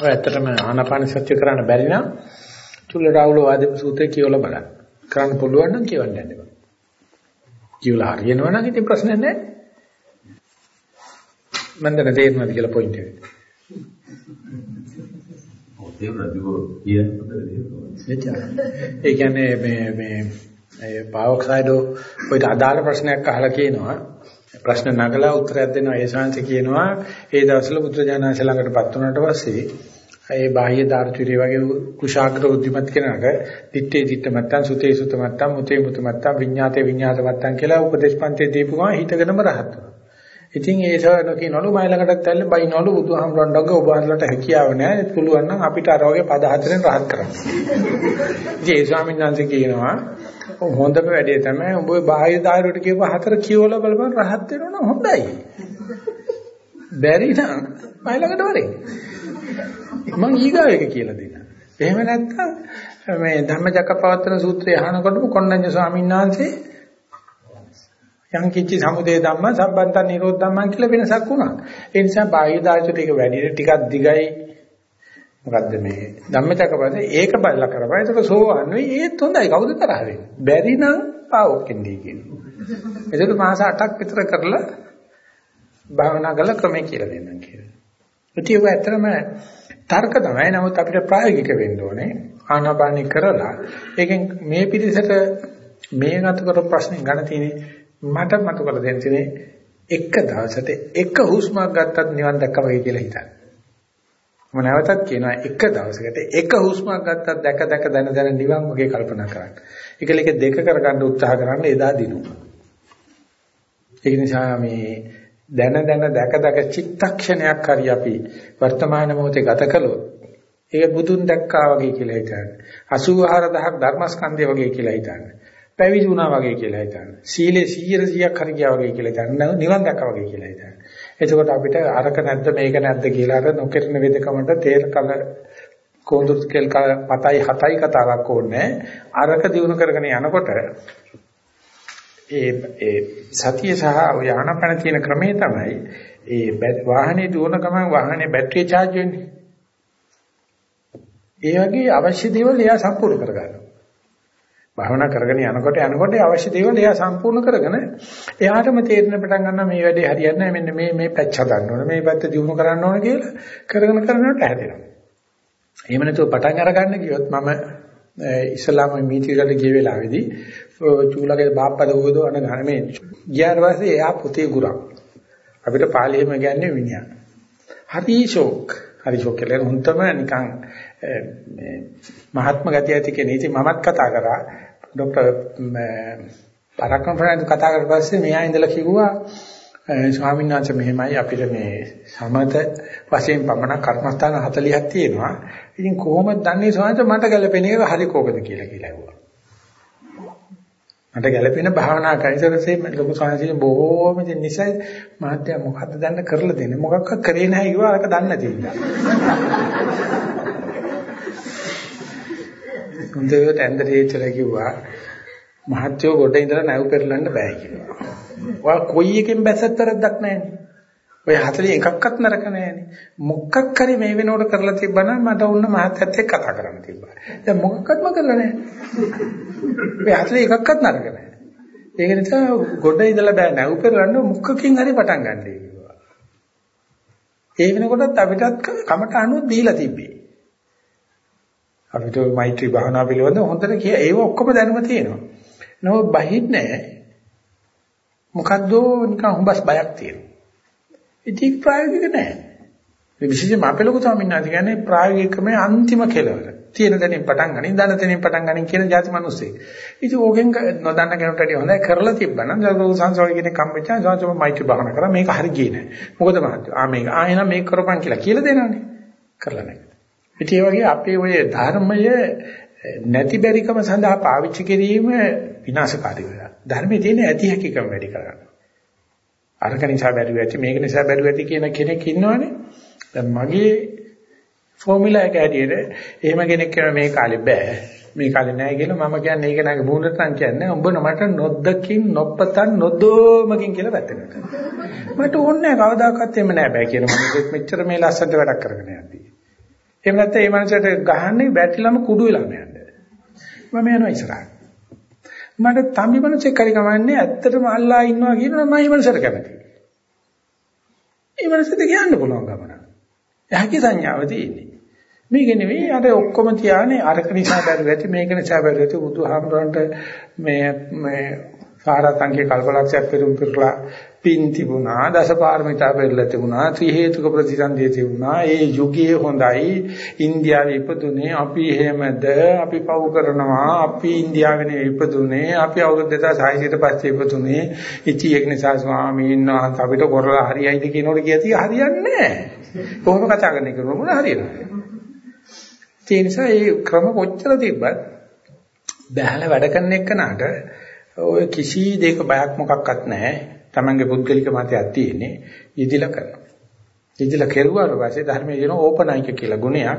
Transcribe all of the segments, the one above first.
ඔය ඇත්තටම ආනාපාන සත්‍ය කරන්න බැරි නම් චුල්ල රාහුල වාදේ සූත්‍රය කියවලා බලන්න. කරන්න පුළුවන් නම් කියවන්න යන්න බෑ. කියවලා හරියනවා නම් ඉතින් ප්‍රශ්නයක් නැහැ. මම දැන් තේරෙනවද කියලා පොයින්ට් එක. ඒ කියන්නේ මේ මේ පාවොක්සයිඩෝ ඔයිට අදාළ ප්‍රශ්නයක් අහලා කියනවා ප්‍රශ්න නගලා උත්තරයක් දෙනවා ඒ ශාන්ති කියනවා ඒ දවස්වල බුදුරජාණන්සේ ළඟටපත් වුණාට පස්සේ ඒ බාහ්‍ය දාර්ශනිකය වගේ කුශාග්‍ර උද්දිමත් කෙනාට දිත්තේ දිත්ත මත්තන් සුතේ සුත මත්තන් මුතේ මුත මත්තන් විඤ්ඤාතේ විඤ්ඤාත මත්තන් කියලා උපදේශ පන්තියේ දීපු ගමන් හිතගෙනම රහත් වෙනවා. ඉතින් ඒ සවන කියනවලු මයි ළඟටත් ඇල්ල බයිනවලු බුදුහාමුදුරන්ගේ ඔබ වහන්සේලාට හැකියාව නැහැ පුළුවන් නම් අපිට අර වගේ පද හතරෙන් රහත් කරන්න. ඉතින් ඒ ස්වාමීන් වහන්සේ කියනවා හොඳම වැඩේ තමයි ඔබ ඔය බාහ්‍ය දායරට කියපු හතර කියවලා බලපන් රහත් වෙනවනම් හොඳයි. බැරි නම් මයි ළඟට වරේ. මම ඊගාව එක කියලා දෙන්න. එහෙම නැත්නම් මේ ධම්මචක්කපවත්තන සූත්‍රය අහනකොටම කොණ්ණඤ්ඤ ස්වාමීන් වහන්සේ යම් කිච්චි සමුදය ධම්ම සම්බන්තන් නිරෝධ ධම්මන් කියලා වෙනසක් වුණා. ඒ නිසා බාහ්‍ය දාර්ශනික ටික වැඩි ටිකක් දිගයි මොකද්ද මේ ධම්මචක්කපවත්තන ඒක බලලා කරපුවා. ඒක සෝවන් වෙයි ඒත් හොඳයි කවුද තරහ වෙන්නේ. බැරි නම් පාවොක්කෙන්දී කියනවා. ඒක මාස 8ක් විතර කරලා භාවනා කළ ක්‍රමය කියලා දෙන්නම් කියලා. ඉතින් ඒක ඇත්තටම තර්ක තමයි. නමුත් අපිට ප්‍රායෝගික වෙන්න ඕනේ. ආනාපානි කරලා ඒකෙන් මේ පිළිසෙට මේ ගත කර ප්‍රශ්නේ ගන්න තියෙන්නේ මට මතු කර දෙන්න තියෙන්නේ එක දවසට එක හුස්මක් ගත්තත් නිවන් දැක්කා වගේ කියලා හිතන්න. මම නැවතත් කියනවා එක දවසකට එක හුස්මක් ගත්තත් දැක දැක දන දන නිවන් වගේ කල්පනා කරන්න. ඒකල එක දෙක කරගන්න උත්සාහ කරන්න එදා දිනු. ඒ නිසා මේ දැන දැන දැක දැක චිත්තක්ෂණයක් හරි අපි වර්තමාන මොහොතේ ගත කළොත් ඒක බුදුන් දැක්කා වගේ කියලා හිතන්න. 84000ක් ධර්මස්කන්ධය වගේ කියලා හිතන්න. පැවිදි වුණා වගේ කියලා හිතන්න. සීලේ 100%ක් හරි ගියා වගේ කියලා හිතන්න. නිවන් දැක්කා වගේ කියලා හිතන්න. එතකොට අපිට අරක නැද්ද මේක නැද්ද කියලා අර නොකිරන වේදකමට තේර කල කොඳුත් කෙල් පතයි හතයි කතාවක් ඕනේ. අරක දිනු කරගෙන යනකොට ඒ ඒ සතිය සහ යානපන තියෙන ක්‍රමේ තමයි ඒ වාහනේ දුවන ගමන් වාහනේ බැටරිය charge වෙන්නේ. ඒ වගේ අවශ්‍ය දේවල් එයා සම්පූර්ණ කරගන්නවා. භාවනා කරගෙන යනකොට යනකොට අවශ්‍ය දේවල් එයා සම්පූර්ණ කරගෙන එයාටම තේරෙන පටන් ගන්නවා මේ වැඩේ හරියන්නේ නැහැ මෙන්න මේ මේ පැච් හදන්න ඕනේ මේ පැත්ත දියුණු කරන්න ඕනේ කියලා කරගෙන කරනකොට හැදෙනවා. එහෙම නැතුව පටන් අරගන්න කිව්වොත් මම ඉස්ලාම මීටිගල ගිය වෙලාවේදී චූලගේ බාප්පද උගදෝ අන ගන්න මේ ගියාට පස්සේ එයා පුතේ ගුරක් අපිට පාලියෙම කියන්නේ විඤ්ඤාණ හරි ෂෝක්. හරි ෂෝක් කියලා හුන්තම නිකන් මේ මහත්ම ගතිය ඇති කෙනෙක් ඉතින් මමත් කතා කරා. ડોક્ટર පරක්කම් ප්‍රනාන්දු කතා කරලා පස්සේ මෙයා ඉඳලා කිව්වා ස්වාමීන් වහන්සේ මෙහෙමයි අපිට මේ සමත වශයෙන් පමණ කර්මස්ථාන 40ක් තියෙනවා. ඉතින් කොහොමද දන්නේ ස්වාමීන් මට ගැළපෙන එක හරි කෝකද කියලා කියලා ඇහුවා. මට ගැළපෙන භාවනා කයිසරසේ ලොකු ස්වාමීන් බොහෝම නිසයි මාත්‍ය මොකද්ද දැන්න කරලා දෙන්නේ. මොකක්වත් කරේ නැහැ කිව්වා අරක දන්නේ නැති ඉඳලා. හොඳට ඇන්දරේ ඉතලා කිව්වා මහත්යෝ ගොඩ ඉඳලා නැව් පෙරලන්න බෑ කියලා. ඔයා කොයි එකෙන් බැස්සත් තරද්දක් නැහැනේ. ඔය 40 එකක්වත් නරක නැහැනේ. මොකක් හරි මේ වෙනකොට කරලා තිබ්බනම් මට උන්න මහත්යත් එක්ක කතා කරන්න තිබ්බා. දැන් මොකක්වත්ම කරලා නැහැ. මේ 40 එකක්වත් නරක නැහැ. ඒක නිසා ගොඩ ඉඳලා බෑ නැව් පෙරලන්න මුක්කකින් හරි පටන් ගන්න කිව්වා. ඒ වෙනකොටත් අපිටත් කමට අනුව දීලා තිබ්බේ. අපිට මෛත්‍රී භාවනා පිළිබඳ හොඳට කිය ඒව ඔක්කොම දැනුම තියෙනවා. නෝ බහින්නේ මොකද්ද නිකන් හුඹස් බයක් තියෙනවා. ඒක ප්‍රායෝගික නෑ. මේ විශේෂයෙන්ම අපේ ලොකු ස්වාමීන් වහන්සේ කියන්නේ ප්‍රායෝගිකමේ අන්තිම කෙලවර. තියෙන දැනින් පටන් ගනින්, දන තැනින් පටන් ගනින් කියන જાති මිනිස්සේ. ඉතින් ඕකෙන් නොදන්න කෙනෙකුට වඩා හොඳයි කරලා තිබ්බනම් ජගෝ සංසෝය කියන කම්පෙච්චා සංසෝය මයිටි බහන කරා මේක හරි ගියේ නෑ. මොකද මහත්තයෝ ආ මේක ආ එනම් මේක කරපන් කියලා කියලා දෙනවනේ. කරලා නෑ. ඉතින් ඒ වගේ අපේ ඔය ධර්මය නැති බැරිකම සඳහා පාවිච්චි කිරීම විනාශකාරී වෙනවා. ධර්මයේ තියෙන ඇති හැකියකම වැඩි කරගන්න. අරක නිසා බැරුව ඇති මේක නිසා බැරුව ඇති කියන කෙනෙක් ඉන්නවනේ. දැන් මගේ ෆෝමියුලා එක ඇටියෙද එහෙම කෙනෙක් කියන මේ කාලේ බෑ. මේ කාලේ නෑ කියලා මම කියන්නේ ඒක නගේ මූණට නම් කියන්නේ උඹ මට නොදකින් නොපතන් නොදෝමකින් කියලා වැටෙනවා. මට ඕනේ නෑ කවදාකවත් එහෙම නෑ බෑ කියන මම මෙච්චර මේ ලස්සනට වැඩක් කරගෙන යද්දී. එහෙම නැත්නම් ඒ මනසට ගහන්නේ බැටරිලම කුඩු වෙලාම යන්නේ. මම යනවා ඉස්සරහට. මට තම්බි මනසෙක් හරි කමන්නේ ඇත්තටම අල්ලා ඉන්නවා කියනවා මම මේ මනසට කැමතියි. ඒ මනසට කියන්න පුළුවන් ගමන. යහකි සංඥාව තියෙන්නේ. මේක නෙවෙයි අර ඔක්කොම තියානේ අරක නිසා බැරි වෙති මේක නිසා බැරි වෙති බුදුහාමුදුරන්ට මේ මේ සාරාංශික කල්පලක්ෂයක් පෙරම් පිරලා පින් තිබුණා දසපාරමිතා පෙරලා තිබුණා ත්‍රි හේතුක ප්‍රතිසන්දිය තිබුණා. ඒ යුගයේ හොඳයි. ඉන්දියාවේ ඉපදුනේ අපි එහෙමද? අපි පව් කරනවා. අපි ඉන්දියාවේ ඉපදුනේ. අපි අවුරුදු 2600ට පස්සේ ඉපදුනේ. ඉති ඒක නිසා ස්වාමීන් වහන්සේ අපිට කරලා හරියයිද කියනකොට කියති හරියන්නේ නැහැ. කොහොම කතා කරන්නේ කරන මොන හරියන්නේ ඒ නිසා මේ ක්‍රම කොච්චර තිබ්බත් බහැලා වැඩ කරන එකනට ඔය කිසි දෙයක බයක් මොකක්වත් නැහැ. Tamange පුද්ගලික මතයක් තියෙන්නේ. ඉදිලා කරනවා. ඉදිලා කෙරුවාට පස්සේ ධර්මයේ කියන ඕපනයික කියලා ගුණයක්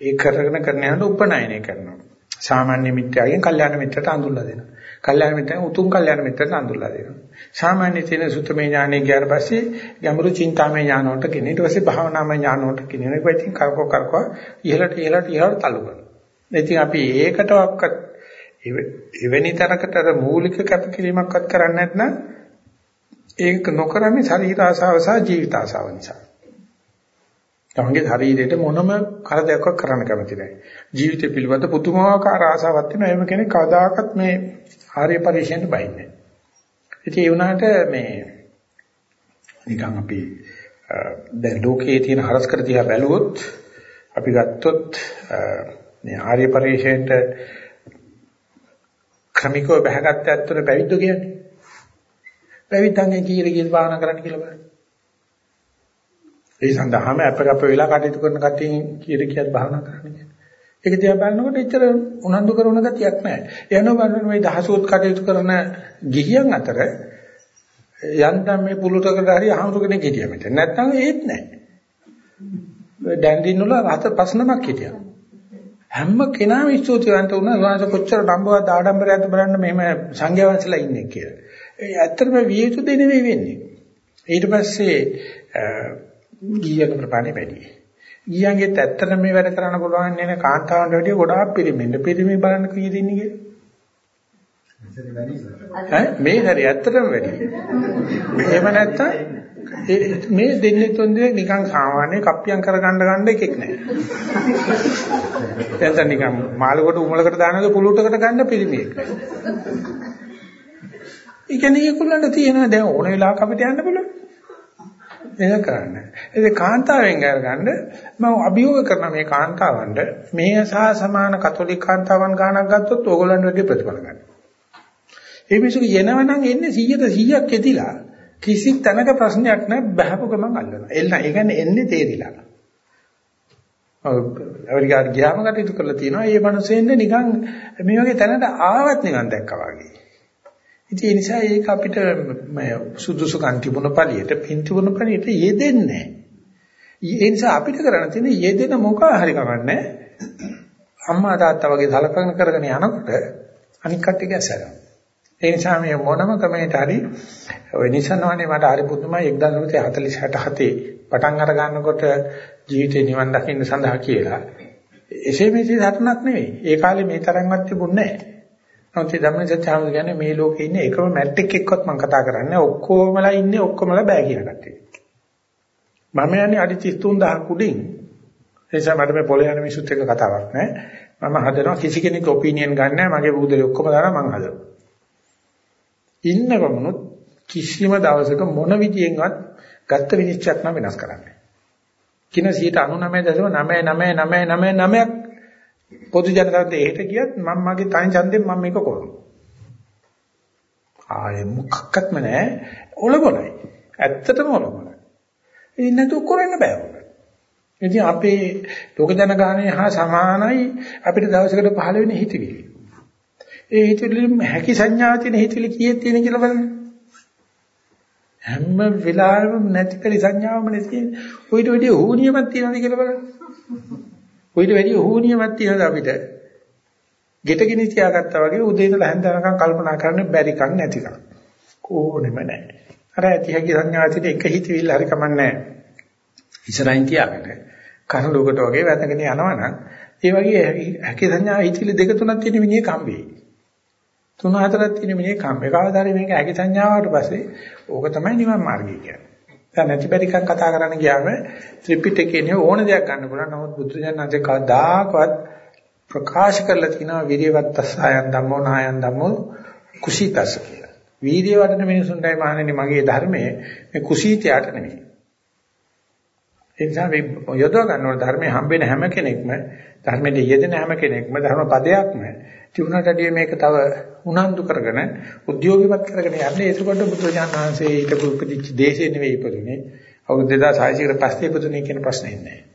ඒ කරගෙන කරන යනකොට උපනයනය කරනවා. සාමාන්‍ය මිත්‍යාගෙන් කල්යාණ මිත්‍රට අඳුල්ලා දෙනවා. කල්යාණ මිත්‍රෙන් උතුම් කල්යාණ මිත්‍රට අඳුල්ලා දෙනවා. සාමාන්‍ය තියෙන සුත්තමේ ඥානෙ ගියාට පස්සේ ගැඹුරු චින්තාමය ඥාන වලට කියන. ඊට පස්සේ භාවනාමය ඥාන වලට කියන. ඒක ඉතින් කරකෝ කරකෝ ඉහළට ඉහළට ඉහළට තල්ලු කරනවා. ඉතින් අපි ඒකටවත් එවැනි තරකට මූලික කැපකිරීමක්වත් කරන්නේ නැත්නම් ඒක නොකරන්නේ ශරීර ආසාව සහ ජීවිත ආසාව නිසා. තමන්ගේ ශරීරයට මොනම කරදරයක් කරන්න කැමති නැහැ. ජීවිතය පිළිබඳ පුදුමාකාර ආසාවක් තියෙනවා. එහෙම කෙනෙක් කවදාකවත් මේ ආර්ය පරිශ්‍රයෙන් බයින්නේ නැහැ. ඉතින් ඒ වුණාට මේ නිකන් අපි දැන් ලෝකයේ තියෙන හරස් කර දිහා බැලුවොත් අපි ගත්තොත් මේ ආර්ය පරිශ්‍රයට ක්‍රමිකව බහගත්ත ඇත්තට පැවිද්ද කියන්නේ. පැවිද්දන්ගෙන් කීයද කීයද භාවනා කරන්න කියලා බලන්න. ඒ සඳහාම අපකප්ප වෙලා කටයුතු කරන කටින් කීයද කීයද භාවනා කරන්න කියන්නේ. ඒක දිහා බලනකොට එච්චර උනන්දු කරන ගතියක් නැහැ. එනවා බලන්න මේ දහසොත් කටයුතු කරන ගිහියන් අතර යන්තම් මේ පුලුටකට හරි අහමුතු කෙනෙක් හිටියා මෙතන. නැත්තම් ඒත් නැහැ. දැන් දිනවල රත පස්නමක් හිටියා. හැම කෙනාම ස්තුතිවන්ත වුණා වාස කොච්චර නම්බුවක් ආඩම්බරයක්ද බලන්න මෙහෙම සංඝයා වහන්සේලා ඉන්නේ කියලා. ඒ ඇත්තටම විය යුතු දෙ නෙවෙයි වෙන්නේ. ඊට පස්සේ ගියන ප්‍රපාණි වැඩි. ගියන්ගෙත් ඇත්තටම මේ වැඩ කරන්න පුළුවන් නේ කාන්තාවන්ට වැඩිය ගොඩාක් පිරිමින්ද පිරිමි බලන්න කීයද ඉන්නේ කියලා. මේ හරි ඇත්තටම වැඩි. එහෙම නැත්තම් මේ දෙන්නේ තුන් දෙනෙක් නිකන් සාමාන්‍ය කප්පියම් කරගන්න ගන්න එකෙක් නෑ. දැන් නිකන් මාළකට උමලකට දානක පුලුටකට ගන්න පිළිමියෙක් නෑ. ඒ කියන්නේ ඒගොල්ලන්ට තියෙන දැන් ඕන වෙලාවක අපිට යන්න පුළුවන්. ඒක කරන්න. ඒ කාන්තාවෙන් අරගන්න මම අභියෝග කරන මේ කාන්තාවන්ට මේ සහ සමාන කතෝලික කාන්තාවන් ගානක් ගත්තොත් ඕගොල්ලන්ට වැඩි ප්‍රතිඵල ගන්න. ඒ මිනිස්සු යනවනම් එන්නේ 100ට 100ක් එදිලා කිසි තැනක ප්‍රශ්නයක් නැහැ බහපු ගමන් අල්ලනවා. එන්න ඒ කියන්නේ එන්නේ තේරිලා. ඔව් ඇමරිකාට ගියාම කටයුතු කරලා තියෙනවා. මේ මිනිස්සෙන්නේ නිකන් මේ වගේ තැනකට ආවත් නිකන් දැක්කා වගේ. ඉතින් ඒ නිසා ඒක අපිට සුදුසුකම් තිබුණ පළියට පින් තිබුණ පළියට යෙදෙන්නේ නැහැ. ඒ නිසා අපිට කරන්න තියෙන්නේ යෙදෙන මොකා හරි කමන්නේ. අම්මා තාත්තා වගේ සලකන කරගෙන යනකොට අනික් කට්ටිය ගැසරනවා. ඒ නිසා මේ මොනම ක්‍රමයකට හරි ඔය නිසනවනේ මට හරි පුදුමයි 1947 පටන් අර ගන්නකොට ජීවිතේ නිවන් දකින්න සඳහා කියලා. එසේ මෙසේ සටනක් නෙවෙයි. ඒ කාලේ මේ තරම්වත් තිබුණේ නැහැ. නමුත් ධම්ම සත්‍යම කියන්නේ මේ ලෝකේ ඉන්නේ එකම මැට්‍රික් එක්කවත් මම කතා කරන්නේ ඔක්කොමලා ඉන්නේ ඔක්කොමලා බෑ කියන කට්ටිය. මම යන්නේ අඩි 33000 කුඩින් ඒ නිසා මට මේ පොළේ යන මිනිස්සුත් එක්ක කතාවක් නැහැ. මම හදනවා කිසි කෙනෙක් ඔපිනියන් ගන්න නැහැ. මගේ බුදුදේ ඔක්කොම දාලා මම හදනවා. ඉන්න ගමනොත් කිසිම දවසක මොන විදියෙන්වත් ගත්ත විනිශ්චයක් නම් වෙනස් කරන්නේ. කින 99.99999ක් පොදු ජනතාවට එහෙට ගියත් මම මගේ තනි ඡන්දයෙන් මම මේක කරනවා. ආයේ මොකක්වත්ම නැහැ ඔලබලයි. ඇත්තටම ඔලබලයි. ඉතින් නේද කරන්න බෑ ඔක. ඉතින් අපේ ලෝක ජනගහනය හා සමානයි අපිට දවසකට පහළ වෙන හිතවිලි. ඒ හිතවිලි හැකි සංඥාව තියෙන හිතවිලි කීයක් තියෙන කියලා බලන්න. හැම වෙලාවෙම නැති පරි සංඥාවම නැති. ඔයිට වැඩි හෝනියමක් තියෙනවද කියලා බලන්න. ඔයිට වැඩි හෝනියමක් තියෙනවද අපිට? ගෙටගිනි තියාගත්තා වගේ උදේ ඉඳලා හැන්ද වෙනකන් කල්පනා කරන්න බැරි කන් නැතිකම්. ඕනෙම නැහැ. අර ඇති හැකි සංඥා තියෙන එක හිතවිල්ල හරි කමන්නේ නැහැ. ඉස්සරහින් තියාගෙන කනඩුවකට වගේ වැදගෙන යනවනම් ඒ වගේ හැකි සංඥා හිතිලි දෙක තුනක් තියෙන මිනිහ කම්බේ. තුන හතරක් තියෙන මිනිහ කම්බේ. කවදාද මේක හැකි සංඥාවට පස්සේ ඕක තමයි නිවන් මාර්ගය කියන්නේ. දැන් නැති බැරි එකක් කතා කරන්න ගියාම ත්‍රිපිටකයේ ඕන දෙයක් ගන්න පුළුවන්. නමුත් බුදුරජාණන්සේ කවදාකවත් ප්‍රකාශ කරලා තිනවා විරියවත්තසයන් ධම්මෝ නායන් ධම්මෝ කුසීතස කියලා. වීර්ය වඩන මිනිසුන්ටයි මහණෙනි මගේ ධර්මයේ මේ කුසීතයට නෙමෙයි. ඒ නිසා මේ යොදව ගන්නව ධර්මයේ හම්බෙන හැම කෙනෙක්ම ධර්මයේ යෙදෙන හැම කෙනෙක්ම ධර්ම පදයක්ම තිබුණටදී මේක තව උනන්දු කරගෙන උද්‍යෝගිමත් කරගෙන යන්නේ. එතකොට බුදුරජාණන් වහන්සේ ඊට උපදිච්ච දේශේ නෙවෙයි ඉපදුනේ. අවුරුදු 2600 කට පස්සේ ඉපදුනේ කියන ප්‍රශ්නේ නැහැ.